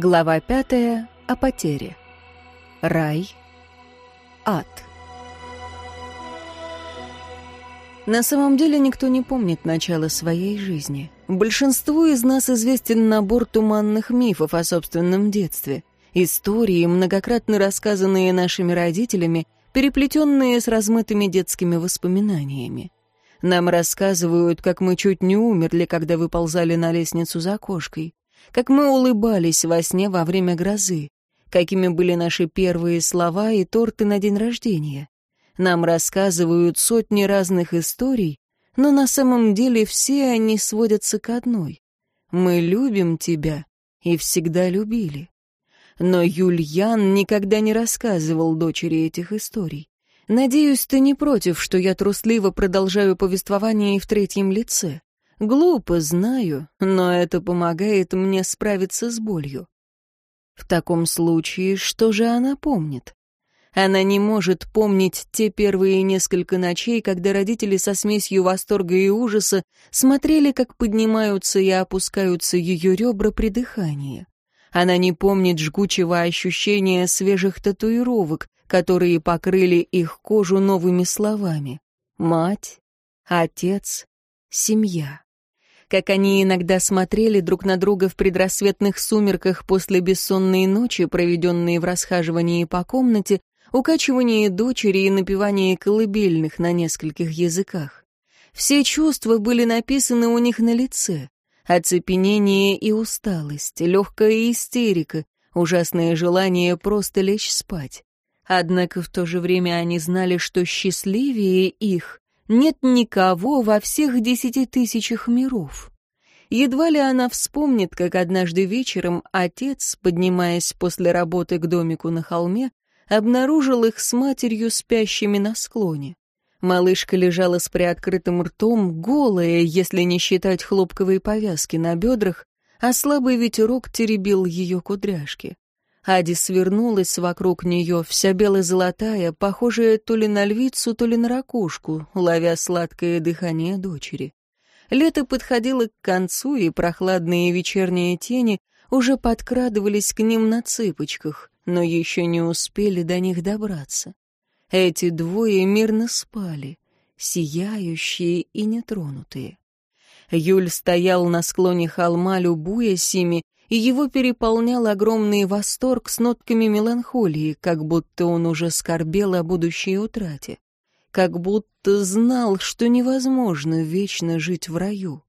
Глава пятая о потере. Рай. Ад. На самом деле никто не помнит начало своей жизни. Большинству из нас известен набор туманных мифов о собственном детстве. Истории, многократно рассказанные нашими родителями, переплетенные с размытыми детскими воспоминаниями. Нам рассказывают, как мы чуть не умерли, когда выползали на лестницу за кошкой, как мы улыбались во сне во время грозы, какими были наши первые слова и торты на день рождения. Нам рассказывают сотни разных историй, но на самом деле все они сводятся к одной. Мы любим тебя и всегда любили. Но Юльян никогда не рассказывал дочери этих историй. Надеюсь, ты не против, что я трусливо продолжаю повествование в третьем лице. Глупо, знаю, но это помогает мне справиться с болью. В таком случае, что же она помнит? Она не может помнить те первые несколько ночей, когда родители со смесью восторга и ужаса смотрели, как поднимаются и опускаются ее ребра при дыхании. Она не помнит жгучего ощущения свежих татуировок, которые покрыли их кожу новыми словами. Мать, отец, семья. Как они иногда смотрели друг на друга в предрассветных сумерках после бессонной ночи, проведенные в расхаживании по комнате, укачивании дочери и напевании колыбельных на нескольких языках. Все чувства были написаны у них на лице. Оцепенение и усталость, легкая истерика, ужасное желание просто лечь спать. Однако в то же время они знали, что счастливее их нет никого во всех десяти тысячах миров. Едва ли она вспомнит, как однажды вечером отец, поднимаясь после работы к домику на холме, обнаружил их с матерью спящими на склоне. Малышка лежала с приоткрытым ртом, голая, если не считать хлопковой повязки на бедрах, а слабый ветерок теребил ее кудряшки. Ади свернулась вокруг нее, вся бело-золотая, похожая то ли на львицу, то ли на ракушку, ловя сладкое дыхание дочери. Лето подходило к концу, и прохладные вечерние тени уже подкрадывались к ним на цыпочках, но еще не успели до них добраться. Эти двое мирно спали, сияющие и нетронутые. Юль стоял на склоне холма, любуясь ими, и его переполнял огромный восторг с нотками меланхолии, как будто он уже скорбел о будущей утрате, как будто знал, что невозможно вечно жить в раю.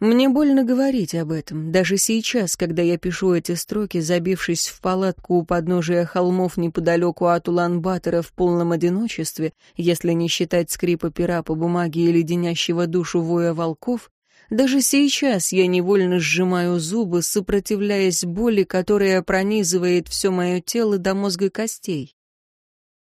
Мне больно говорить об этом, даже сейчас, когда я пишу эти строки, забившись в палатку у подножия холмов неподалеку от Улан-Батора в полном одиночестве, если не считать скрипа пера по бумаге и леденящего душу воя волков, даже сейчас я невольно сжимаю зубы, сопротивляясь боли, которая пронизывает все мое тело до мозга костей.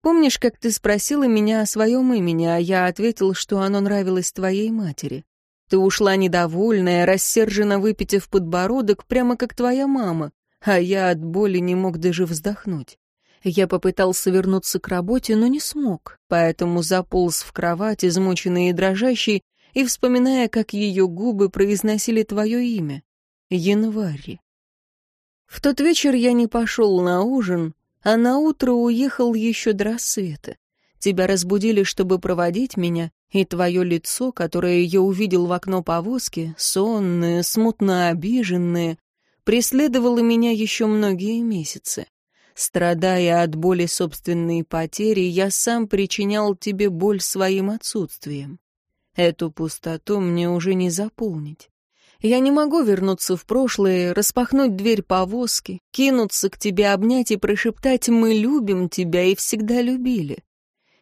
Помнишь, как ты спросила меня о своем имени, а я ответил, что оно нравилось твоей матери? Ты ушла недовольная, рассерженно выпитив подбородок, прямо как твоя мама, а я от боли не мог даже вздохнуть. Я попытался вернуться к работе, но не смог, поэтому заполз в кровать, измученный и дрожащий, и вспоминая, как ее губы произносили твое имя — Январь. В тот вечер я не пошел на ужин, а на утро уехал еще до рассвета. Тебя разбудили, чтобы проводить меня, и твое лицо, которое я увидел в окно повозки, сонное, смутно обиженное, преследовало меня еще многие месяцы. Страдая от боли собственной потери, я сам причинял тебе боль своим отсутствием. Эту пустоту мне уже не заполнить. Я не могу вернуться в прошлое, распахнуть дверь повозки, кинуться к тебе, обнять и прошептать «Мы любим тебя и всегда любили».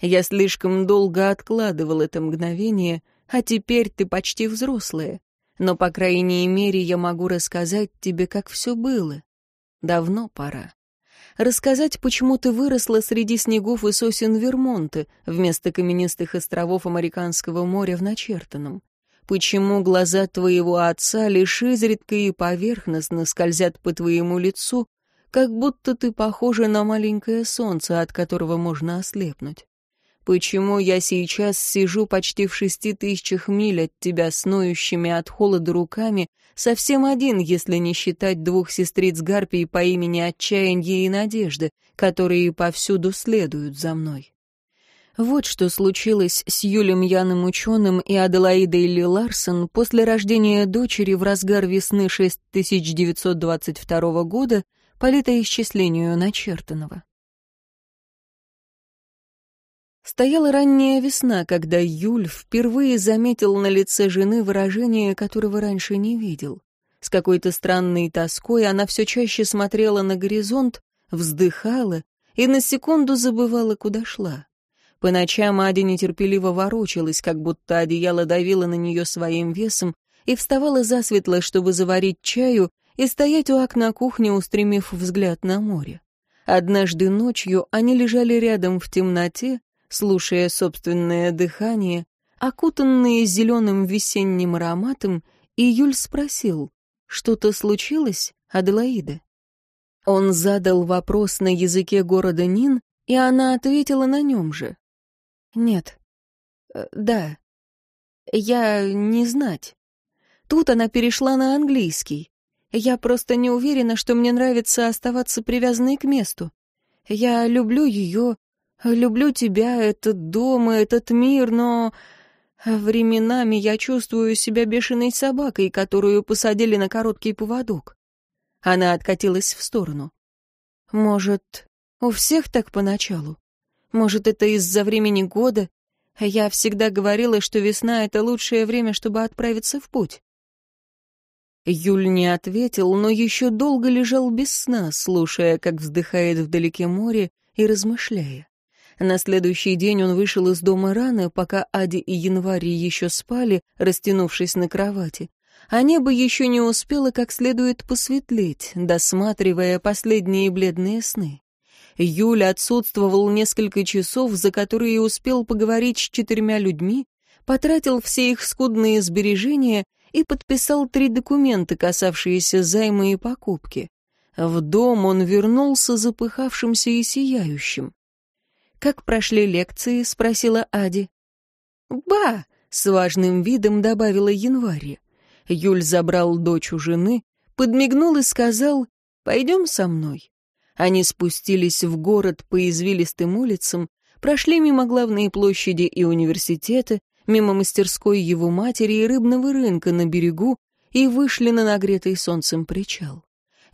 Я слишком долго откладывал это мгновение, а теперь ты почти взрослая. Но, по крайней мере, я могу рассказать тебе, как все было. Давно пора рассказать, почему ты выросла среди снегов и сосен Вермонта вместо каменистых островов Американского моря в начертанном. Почему глаза твоего отца лишь изредка и поверхностно скользят по твоему лицу, как будто ты похожа на маленькое солнце, от которого можно ослепнуть. Почему я сейчас сижу почти в шести тысячах миль от тебя с от холода руками, совсем один, если не считать двух сестриц Гарпий по имени Отчаяние и Надежды, которые повсюду следуют за мной. Вот что случилось с Юлем Яным Ученым и Аделаидой Ли Ларсон после рождения дочери в разгар весны 6922 года по летоисчислению начертанного. Стояла ранняя весна, когда Юль впервые заметил на лице жены выражение, которого раньше не видел. С какой-то странной тоской она все чаще смотрела на горизонт, вздыхала и на секунду забывала, куда шла. По ночам Адя нетерпеливо ворочалась, как будто одеяло давило на нее своим весом, и вставала засветло, чтобы заварить чаю и стоять у окна кухни, устремив взгляд на море. Однажды ночью они лежали рядом в темноте, слушая собственное дыхание, окутанные зеленым весенним ароматом, и Юль спросил, что-то случилось, Аделаида? Он задал вопрос на языке города Нин, и она ответила на нем же. «Нет. Э, да. Я не знать». Тут она перешла на английский. Я просто не уверена, что мне нравится оставаться привязанной к месту. Я люблю ее, Люблю тебя, этот дом и этот мир, но... Временами я чувствую себя бешеной собакой, которую посадили на короткий поводок. Она откатилась в сторону. Может, у всех так поначалу? Может, это из-за времени года? Я всегда говорила, что весна — это лучшее время, чтобы отправиться в путь. Юль не ответил, но еще долго лежал без сна, слушая, как вздыхает вдалеке море и размышляя. На следующий день он вышел из дома рано, пока Ади и Январь еще спали, растянувшись на кровати. А небо еще не успело как следует посветлеть, досматривая последние бледные сны. Юля отсутствовал несколько часов, за которые успел поговорить с четырьмя людьми, потратил все их скудные сбережения и подписал три документа, касавшиеся займа и покупки. В дом он вернулся запыхавшимся и сияющим. «Как прошли лекции?» — спросила Ади. «Ба!» — с важным видом добавила Январь. Юль забрал дочь у жены, подмигнул и сказал «Пойдем со мной». Они спустились в город по извилистым улицам, прошли мимо главной площади и университета, мимо мастерской его матери и рыбного рынка на берегу и вышли на нагретый солнцем причал.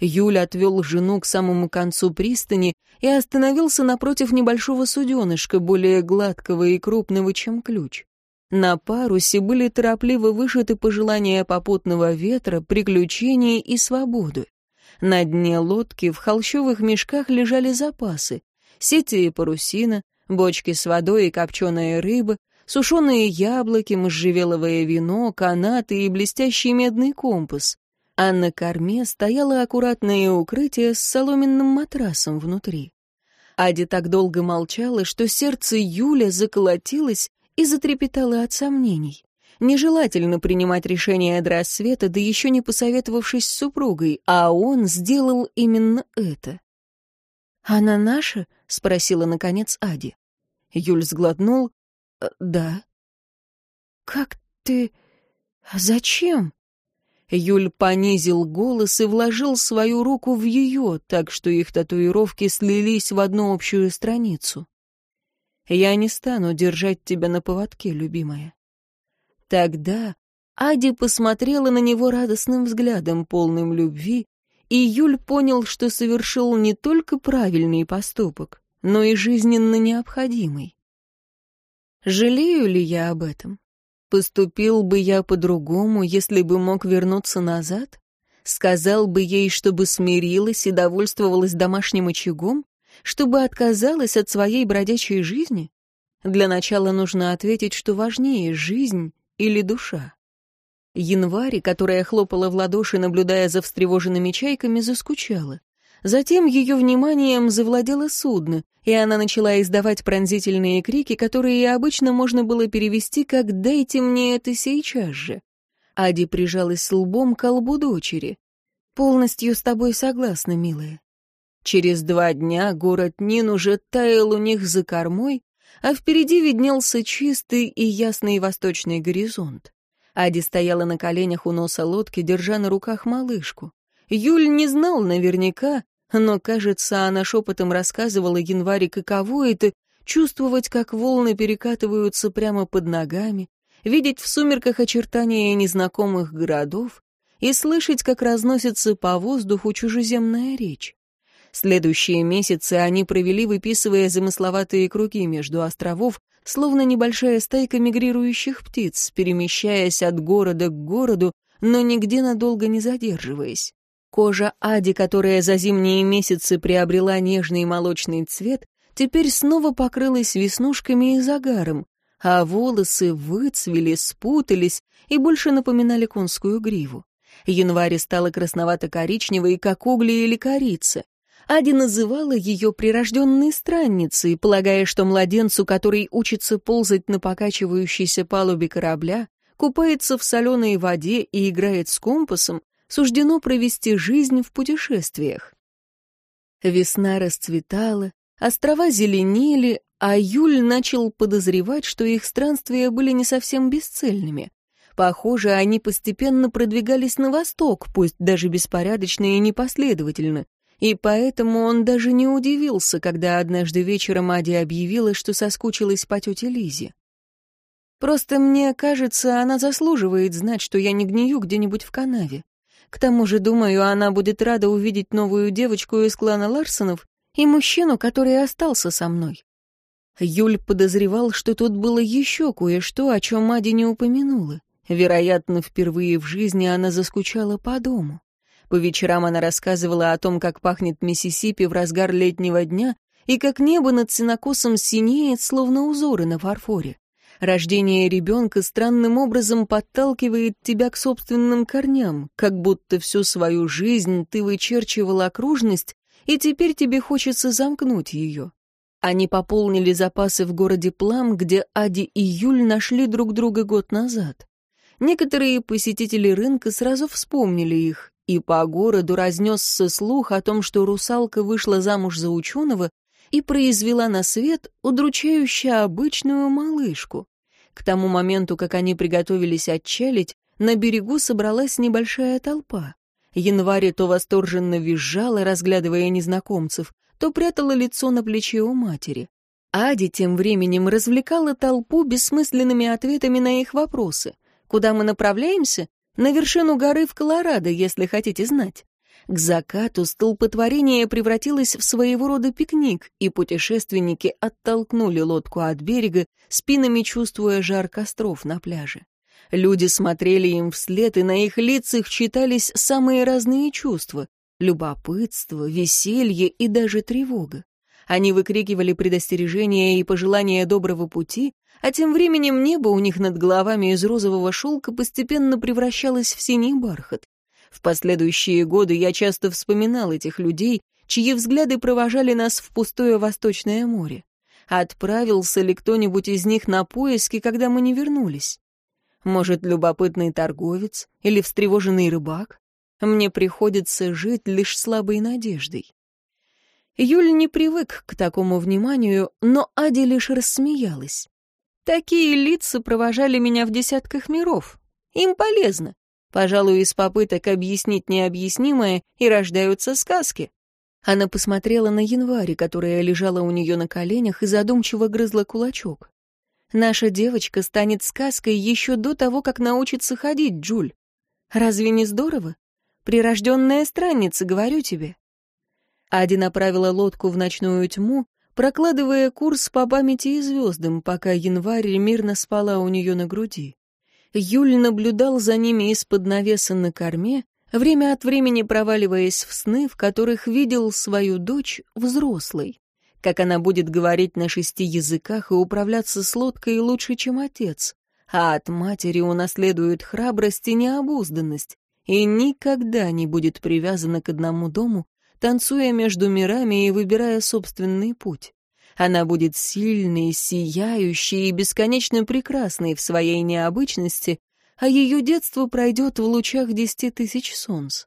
Юль отвел жену к самому концу пристани и остановился напротив небольшого суденышка, более гладкого и крупного, чем ключ. На парусе были торопливо вышиты пожелания попутного ветра, приключений и свободы. На дне лодки в холщовых мешках лежали запасы, сети и парусина, бочки с водой и копченая рыба, сушеные яблоки, можжевеловое вино, канаты и блестящий медный компас а на корме стояло аккуратное укрытие с соломенным матрасом внутри. Ади так долго молчала, что сердце Юля заколотилось и затрепетало от сомнений. Нежелательно принимать решение до рассвета, да еще не посоветовавшись с супругой, а он сделал именно это. «Она наша?» — спросила, наконец, Ади. Юль сглотнул. «Э, «Да». «Как ты... Зачем?» Юль понизил голос и вложил свою руку в ее, так что их татуировки слились в одну общую страницу. «Я не стану держать тебя на поводке, любимая». Тогда Ади посмотрела на него радостным взглядом, полным любви, и Юль понял, что совершил не только правильный поступок, но и жизненно необходимый. Жалею ли я об этом? Поступил бы я по-другому, если бы мог вернуться назад? Сказал бы ей, чтобы смирилась и довольствовалась домашним очагом? Чтобы отказалась от своей бродячей жизни? Для начала нужно ответить, что важнее — жизнь или душа. Январь, которая хлопала в ладоши, наблюдая за встревоженными чайками, заскучала. Затем ее вниманием завладело судно, и она начала издавать пронзительные крики, которые обычно можно было перевести как «дайте мне это сейчас же». Ади прижалась лбом к лбу дочери. «Полностью с тобой согласна, милая». Через два дня город Нин уже таял у них за кормой, а впереди виднелся чистый и ясный восточный горизонт. Ади стояла на коленях у носа лодки, держа на руках малышку. Юль не знал наверняка, но, кажется, она шепотом рассказывала Январе, каково это — чувствовать, как волны перекатываются прямо под ногами, видеть в сумерках очертания незнакомых городов и слышать, как разносится по воздуху чужеземная речь. Следующие месяцы они провели, выписывая замысловатые круги между островов, словно небольшая стайка мигрирующих птиц, перемещаясь от города к городу, но нигде надолго не задерживаясь. Кожа Ади, которая за зимние месяцы приобрела нежный молочный цвет, теперь снова покрылась веснушками и загаром, а волосы выцвели, спутались и больше напоминали конскую гриву. Январь стала красновато-коричневой, как угли или корица. Ади называла ее прирожденной странницей, полагая, что младенцу, который учится ползать на покачивающейся палубе корабля, купается в соленой воде и играет с компасом, суждено провести жизнь в путешествиях. Весна расцветала, острова зеленели, а Юль начал подозревать, что их странствия были не совсем бесцельными. Похоже, они постепенно продвигались на восток, пусть даже беспорядочно и непоследовательно. И поэтому он даже не удивился, когда однажды вечером Ади объявила, что соскучилась по тете Лизе. «Просто мне кажется, она заслуживает знать, что я не гнию где-нибудь в канаве. К тому же, думаю, она будет рада увидеть новую девочку из клана Ларсонов и мужчину, который остался со мной. Юль подозревал, что тут было еще кое-что, о чем Ади не упомянула. Вероятно, впервые в жизни она заскучала по дому. По вечерам она рассказывала о том, как пахнет Миссисипи в разгар летнего дня и как небо над синокосом синеет, словно узоры на фарфоре. Рождение ребенка странным образом подталкивает тебя к собственным корням, как будто всю свою жизнь ты вычерчивал окружность, и теперь тебе хочется замкнуть ее. Они пополнили запасы в городе Плам, где Ади и Юль нашли друг друга год назад. Некоторые посетители рынка сразу вспомнили их, и по городу разнесся слух о том, что русалка вышла замуж за ученого и произвела на свет удручающе обычную малышку. К тому моменту, как они приготовились отчалить, на берегу собралась небольшая толпа. Январь то восторженно визжала, разглядывая незнакомцев, то прятала лицо на плече у матери. Ади тем временем развлекала толпу бессмысленными ответами на их вопросы. «Куда мы направляемся?» «На вершину горы в Колорадо, если хотите знать». К закату столпотворение превратилось в своего рода пикник, и путешественники оттолкнули лодку от берега, спинами чувствуя жар костров на пляже. Люди смотрели им вслед, и на их лицах читались самые разные чувства — любопытство, веселье и даже тревога. Они выкрикивали предостережения и пожелания доброго пути, а тем временем небо у них над головами из розового шелка постепенно превращалось в синий бархат. В последующие годы я часто вспоминал этих людей, чьи взгляды провожали нас в пустое Восточное море. Отправился ли кто-нибудь из них на поиски, когда мы не вернулись? Может, любопытный торговец или встревоженный рыбак? Мне приходится жить лишь слабой надеждой. Юль не привык к такому вниманию, но Ади лишь рассмеялась. Такие лица провожали меня в десятках миров. Им полезно. Пожалуй, из попыток объяснить необъяснимое и рождаются сказки. Она посмотрела на январь, которая лежала у нее на коленях и задумчиво грызла кулачок. «Наша девочка станет сказкой еще до того, как научится ходить, Джуль. Разве не здорово? Прирожденная странница, говорю тебе». Ади направила лодку в ночную тьму, прокладывая курс по памяти и звездам, пока январь мирно спала у нее на груди. Юль наблюдал за ними из-под навеса на корме, время от времени проваливаясь в сны, в которых видел свою дочь взрослой. Как она будет говорить на шести языках и управляться с лодкой лучше, чем отец. А от матери унаследует храбрость и необузданность, и никогда не будет привязана к одному дому, танцуя между мирами и выбирая собственный путь. Она будет сильной, сияющей и бесконечно прекрасной в своей необычности, а ее детство пройдет в лучах десяти тысяч солнц.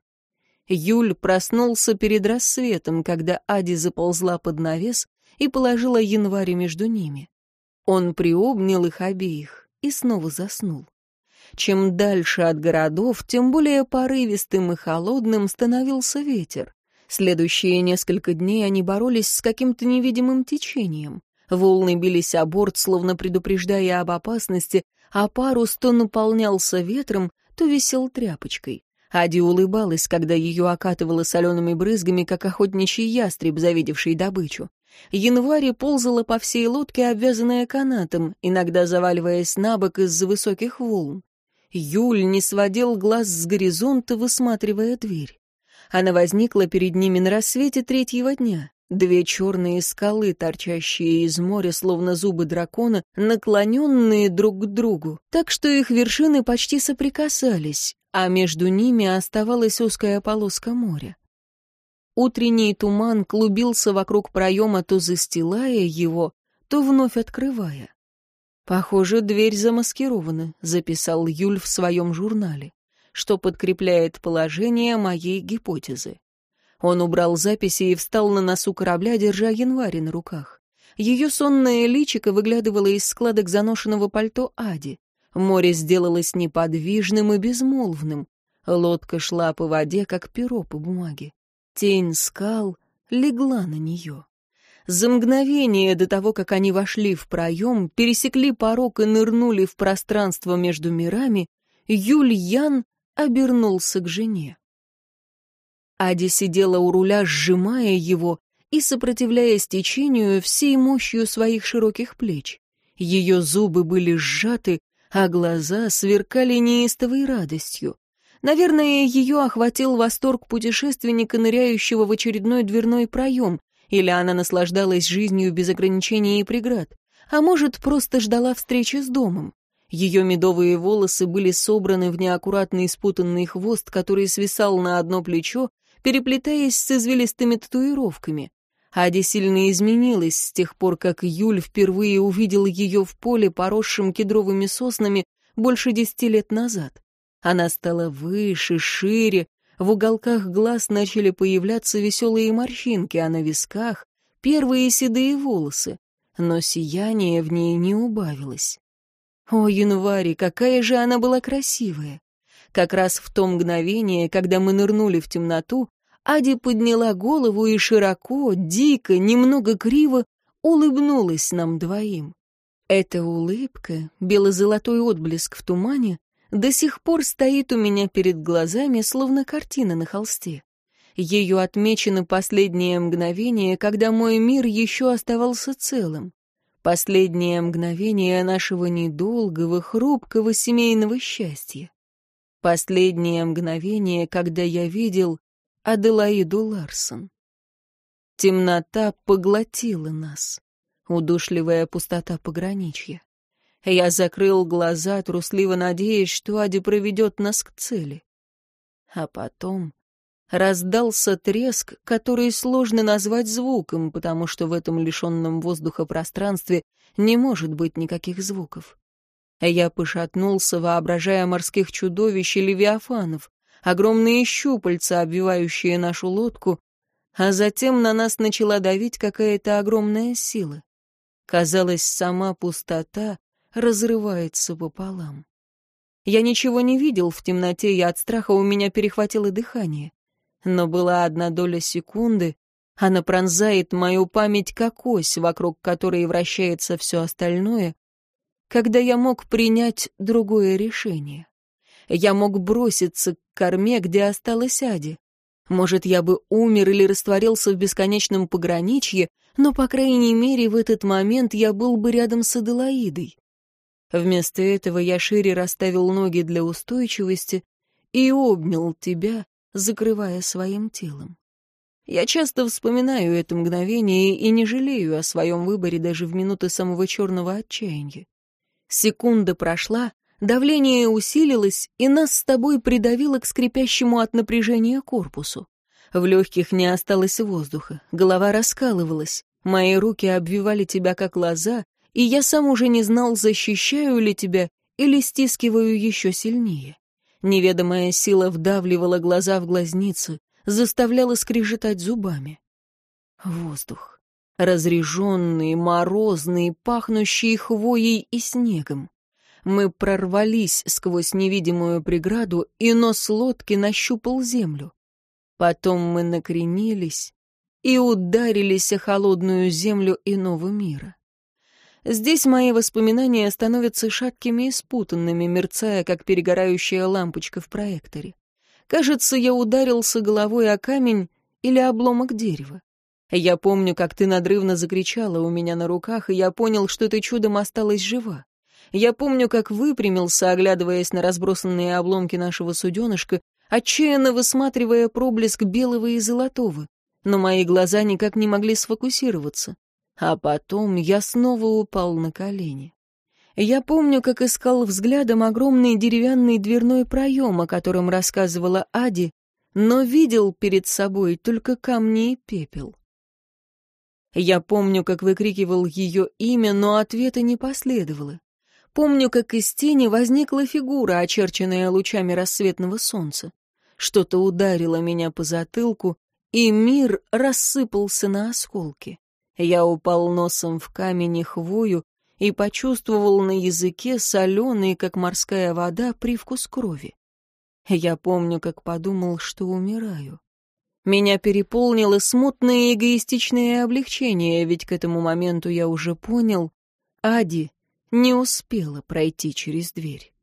Юль проснулся перед рассветом, когда Ади заползла под навес и положила январь между ними. Он приобнял их обеих и снова заснул. Чем дальше от городов, тем более порывистым и холодным становился ветер. Следующие несколько дней они боролись с каким-то невидимым течением. Волны бились о борт, словно предупреждая об опасности, а парус то наполнялся ветром, то висел тряпочкой. Ади улыбалась, когда ее окатывало солеными брызгами, как охотничий ястреб, завидевший добычу. Январь ползала по всей лодке, обвязанная канатом, иногда заваливаясь на бок из-за высоких волн. Юль не сводил глаз с горизонта, высматривая дверь. Она возникла перед ними на рассвете третьего дня. Две черные скалы, торчащие из моря, словно зубы дракона, наклоненные друг к другу, так что их вершины почти соприкасались, а между ними оставалась узкая полоска моря. Утренний туман клубился вокруг проема, то застилая его, то вновь открывая. «Похоже, дверь замаскирована», — записал Юль в своем журнале, что подкрепляет положение моей гипотезы. Он убрал записи и встал на носу корабля, держа январь на руках. Ее сонное личико выглядывало из складок заношенного пальто Ади. Море сделалось неподвижным и безмолвным. Лодка шла по воде, как перо по бумаге. Тень скал легла на нее. За мгновение до того, как они вошли в проем, пересекли порог и нырнули в пространство между мирами, Юль Ян обернулся к жене. Ади сидела у руля, сжимая его и сопротивляясь течению всей мощью своих широких плеч. Ее зубы были сжаты, а глаза сверкали неистовой радостью. Наверное, ее охватил восторг путешественника, ныряющего в очередной дверной проем, или она наслаждалась жизнью без ограничений и преград, а может, просто ждала встречи с домом. Ее медовые волосы были собраны в неаккуратный спутанный хвост, который свисал на одно плечо, переплетаясь с извилистыми татуировками. Ади сильно изменилась с тех пор, как Юль впервые увидел ее в поле, поросшем кедровыми соснами, больше десяти лет назад. Она стала выше, шире, в уголках глаз начали появляться веселые морщинки, а на висках — первые седые волосы, но сияние в ней не убавилось. О, январе, какая же она была красивая! Как раз в то мгновение, когда мы нырнули в темноту, Ади подняла голову и широко, дико, немного криво улыбнулась нам двоим. Эта улыбка, бело-золотой отблеск в тумане, до сих пор стоит у меня перед глазами, словно картина на холсте. Ее отмечено последнее мгновение, когда мой мир еще оставался целым. Последнее мгновение нашего недолгого, хрупкого семейного счастья. Последнее мгновение, когда я видел Аделаиду Ларсон. Темнота поглотила нас. Удушливая пустота пограничья. Я закрыл глаза, трусливо надеясь, что Ади проведет нас к цели. А потом раздался треск, который сложно назвать звуком, потому что в этом лишенном воздуха пространстве не может быть никаких звуков. Я пошатнулся, воображая морских чудовищ и левиафанов, огромные щупальца, обвивающие нашу лодку, а затем на нас начала давить какая-то огромная сила. Казалось, сама пустота разрывается пополам. Я ничего не видел в темноте, и от страха у меня перехватило дыхание. Но была одна доля секунды, она пронзает мою память как ось, вокруг которой вращается все остальное, когда я мог принять другое решение. Я мог броситься к корме, где осталась Ади. Может, я бы умер или растворился в бесконечном пограничье, но, по крайней мере, в этот момент я был бы рядом с Аделаидой. Вместо этого я шире расставил ноги для устойчивости и обнял тебя, закрывая своим телом. Я часто вспоминаю это мгновение и не жалею о своем выборе даже в минуты самого черного отчаяния. Секунда прошла, давление усилилось, и нас с тобой придавило к скрипящему от напряжения корпусу. В легких не осталось воздуха, голова раскалывалась, мои руки обвивали тебя как лоза, и я сам уже не знал, защищаю ли тебя или стискиваю еще сильнее. Неведомая сила вдавливала глаза в глазницы, заставляла скрежетать зубами. Воздух. Разреженный, морозный, пахнущий хвоей и снегом. Мы прорвались сквозь невидимую преграду, и нос лодки нащупал землю. Потом мы накренились и ударились о холодную землю иного мира. Здесь мои воспоминания становятся шаткими и спутанными, мерцая, как перегорающая лампочка в проекторе. Кажется, я ударился головой о камень или обломок дерева. Я помню, как ты надрывно закричала у меня на руках, и я понял, что ты чудом осталась жива. Я помню, как выпрямился, оглядываясь на разбросанные обломки нашего суденышка, отчаянно высматривая проблеск белого и золотого. Но мои глаза никак не могли сфокусироваться. А потом я снова упал на колени. Я помню, как искал взглядом огромный деревянный дверной проем, о котором рассказывала Ади, но видел перед собой только камни и пепел. Я помню, как выкрикивал ее имя, но ответа не последовало. Помню, как из тени возникла фигура, очерченная лучами рассветного солнца. Что-то ударило меня по затылку, и мир рассыпался на осколки. Я упал носом в камень и хвою и почувствовал на языке соленый, как морская вода, привкус крови. Я помню, как подумал, что умираю. Меня переполнило смутное эгоистичное облегчение, ведь к этому моменту я уже понял, Ади не успела пройти через дверь.